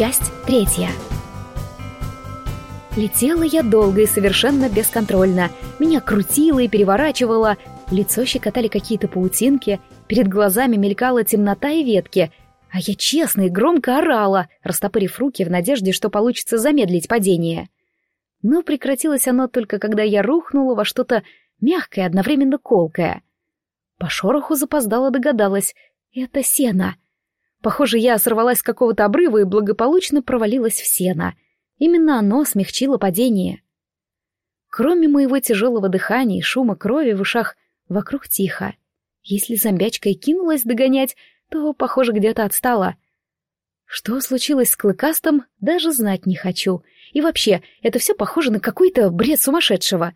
Часть третья. Летела я долго и совершенно бесконтрольно. Меня крутило и переворачивало, лицо щекотали какие-то паутинки, перед глазами мелькала темнота и ветки, а я честно и громко орала, растопырив руки в надежде, что получится замедлить падение. Но прекратилось оно только когда я рухнула во что-то мягкое, одновременно колкое. По шороху запоздала догадалась. Это сено. Похоже, я сорвалась с какого-то обрыва и благополучно провалилась в сено. Именно оно смягчило падение. Кроме моего тяжелого дыхания и шума крови в ушах, вокруг тихо. Если зомбячка и кинулась догонять, то, похоже, где-то отстала. Что случилось с Клыкастом, даже знать не хочу. И вообще, это все похоже на какой-то бред сумасшедшего.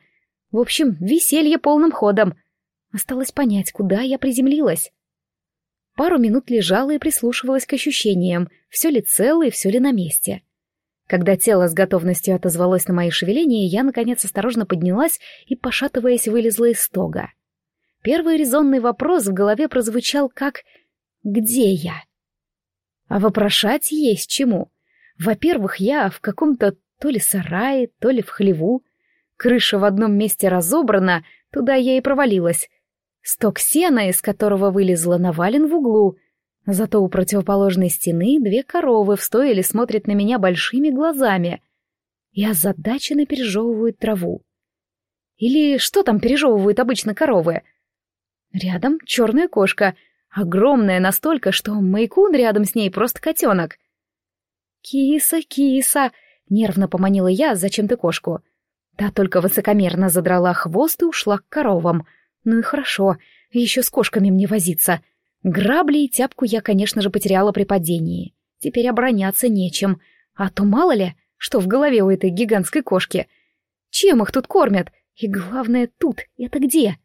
В общем, веселье полным ходом. Осталось понять, куда я приземлилась. Пару минут лежала и прислушивалась к ощущениям, все ли цело и все ли на месте. Когда тело с готовностью отозвалось на мои шевеления, я, наконец, осторожно поднялась и, пошатываясь, вылезла из стога. Первый резонный вопрос в голове прозвучал как «Где я?». А вопрошать есть чему. Во-первых, я в каком-то то ли сарае, то ли в хлеву. Крыша в одном месте разобрана, туда я и провалилась. Сток сена, из которого вылезла, навален в углу. Зато у противоположной стены две коровы в стойле смотрят на меня большими глазами и озадаченно пережевывают траву. Или что там пережевывают обычно коровы? Рядом черная кошка, огромная настолько, что Майкун рядом с ней просто котенок. «Киса, киса!» — нервно поманила я зачем-то кошку. Та только высокомерно задрала хвост и ушла к коровам — ну и хорошо, еще с кошками мне возиться. Грабли и тяпку я, конечно же, потеряла при падении. Теперь обороняться нечем. А то мало ли, что в голове у этой гигантской кошки. Чем их тут кормят? И главное, тут это где?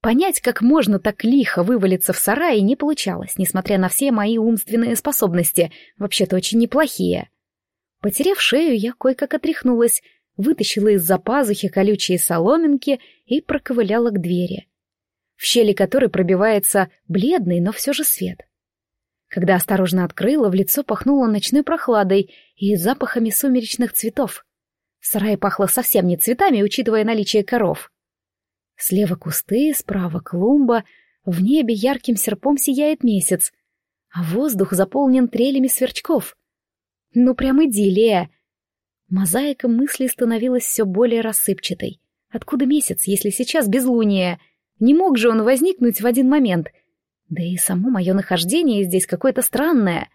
Понять, как можно так лихо вывалиться в сарае, не получалось, несмотря на все мои умственные способности, вообще-то очень неплохие. Потеряв шею, я кое-как отряхнулась, вытащила из-за пазухи колючие соломинки и проковыляла к двери в щели которой пробивается бледный, но все же свет. Когда осторожно открыла, в лицо пахнуло ночной прохладой и запахами сумеречных цветов. В сарае пахло совсем не цветами, учитывая наличие коров. Слева кусты, справа клумба, в небе ярким серпом сияет месяц, а воздух заполнен трелями сверчков. Ну, прям идиллия! Мозаика мыслей становилась все более рассыпчатой. Откуда месяц, если сейчас безлуние — не мог же он возникнуть в один момент. Да и само мое нахождение здесь какое-то странное.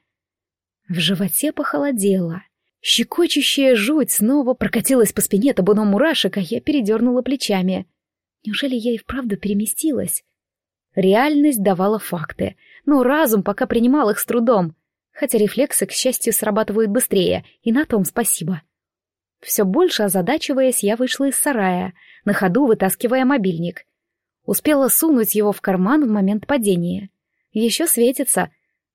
В животе похолодело. Щекочущая жуть снова прокатилась по спине табуном мурашек, а я передернула плечами. Неужели я и вправду переместилась? Реальность давала факты, но разум пока принимал их с трудом, хотя рефлексы, к счастью, срабатывают быстрее, и на том спасибо. Все больше озадачиваясь, я вышла из сарая, на ходу вытаскивая мобильник. Успела сунуть его в карман в момент падения. Еще светится,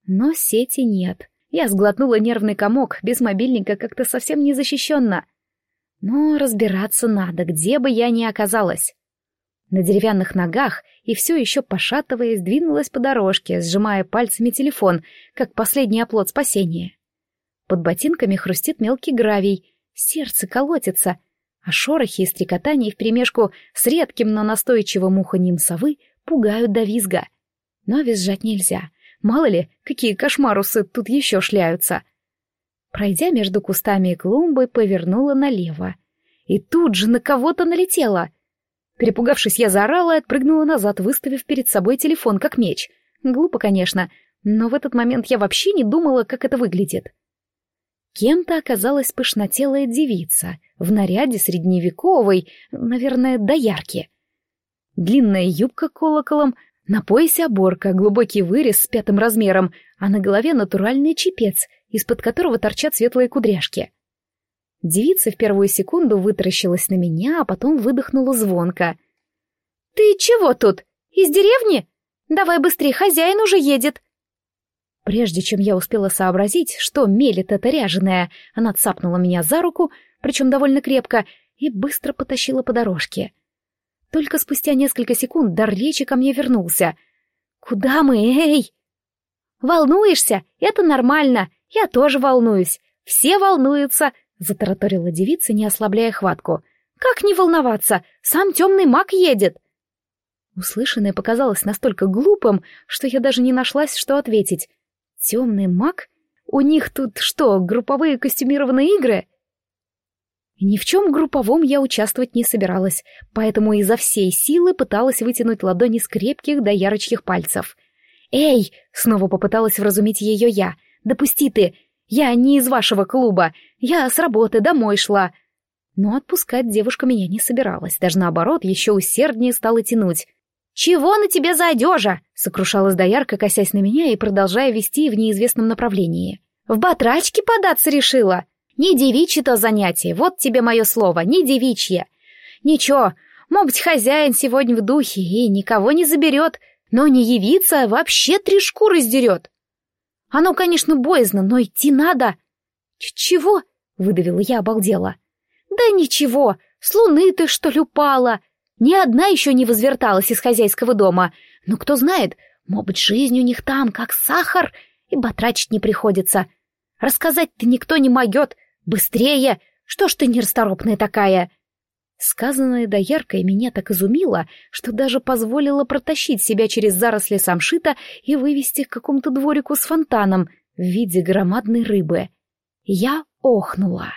но сети нет. Я сглотнула нервный комок, без мобильника как-то совсем не защищенно. Но разбираться надо, где бы я ни оказалась. На деревянных ногах и все еще пошатываясь, двинулась по дорожке, сжимая пальцами телефон, как последний оплот спасения. Под ботинками хрустит мелкий гравий, сердце колотится — а шорохи и стрекотания вперемешку с редким, но настойчивым уханьем совы пугают до визга. Но визжать нельзя. Мало ли, какие кошмарусы тут еще шляются. Пройдя между кустами и клумбой, повернула налево. И тут же на кого-то налетела. Перепугавшись, я заорала и отпрыгнула назад, выставив перед собой телефон как меч. Глупо, конечно, но в этот момент я вообще не думала, как это выглядит. Кем-то оказалась пышнотелая девица, в наряде средневековой, наверное, доярки. Длинная юбка колоколом, на поясе оборка, глубокий вырез с пятым размером, а на голове натуральный чепец, из-под которого торчат светлые кудряшки. Девица в первую секунду вытаращилась на меня, а потом выдохнула звонко. «Ты чего тут? Из деревни? Давай быстрее, хозяин уже едет!» Прежде чем я успела сообразить, что мелет эта ряженая, она цапнула меня за руку, причем довольно крепко, и быстро потащила по дорожке. Только спустя несколько секунд дар речи ко мне вернулся. «Куда мы, эй?» «Волнуешься? Это нормально. Я тоже волнуюсь. все волнуются», — затараторила девица, не ослабляя хватку. «Как не волноваться? Сам темный маг едет!» Услышанное показалось настолько глупым, что я даже не нашлась, что ответить. «Темный маг? У них тут что, групповые костюмированные игры?» Ни в чем групповом я участвовать не собиралась, поэтому изо всей силы пыталась вытянуть ладони с крепких до ярочных пальцев. «Эй!» — снова попыталась вразумить ее я. «Допусти ты! Я не из вашего клуба! Я с работы домой шла!» Но отпускать девушка меня не собиралась, даже наоборот, еще усерднее стала тянуть. «Чего на тебе за одежа?» — сокрушалась доярка, косясь на меня и продолжая вести в неизвестном направлении. «В батрачке податься решила? Не девичье то занятие, вот тебе мое слово, не девичье. Ничего, мог быть хозяин сегодня в духе и никого не заберет, но не явиться, вообще три шкуры сдерет. Оно, конечно, боязно, но идти надо». «Чего?» — выдавила я, обалдела. «Да ничего, с луны ты, что ли, упала?» Ни одна еще не возверталась из хозяйского дома. Но кто знает, может жизнь у них там, как сахар, и батрачить не приходится. Рассказать-то никто не могет. Быстрее! Что ж ты нерасторопная такая?» Сказанное дояркой меня так изумило, что даже позволило протащить себя через заросли самшита и вывести к какому-то дворику с фонтаном в виде громадной рыбы. Я охнула.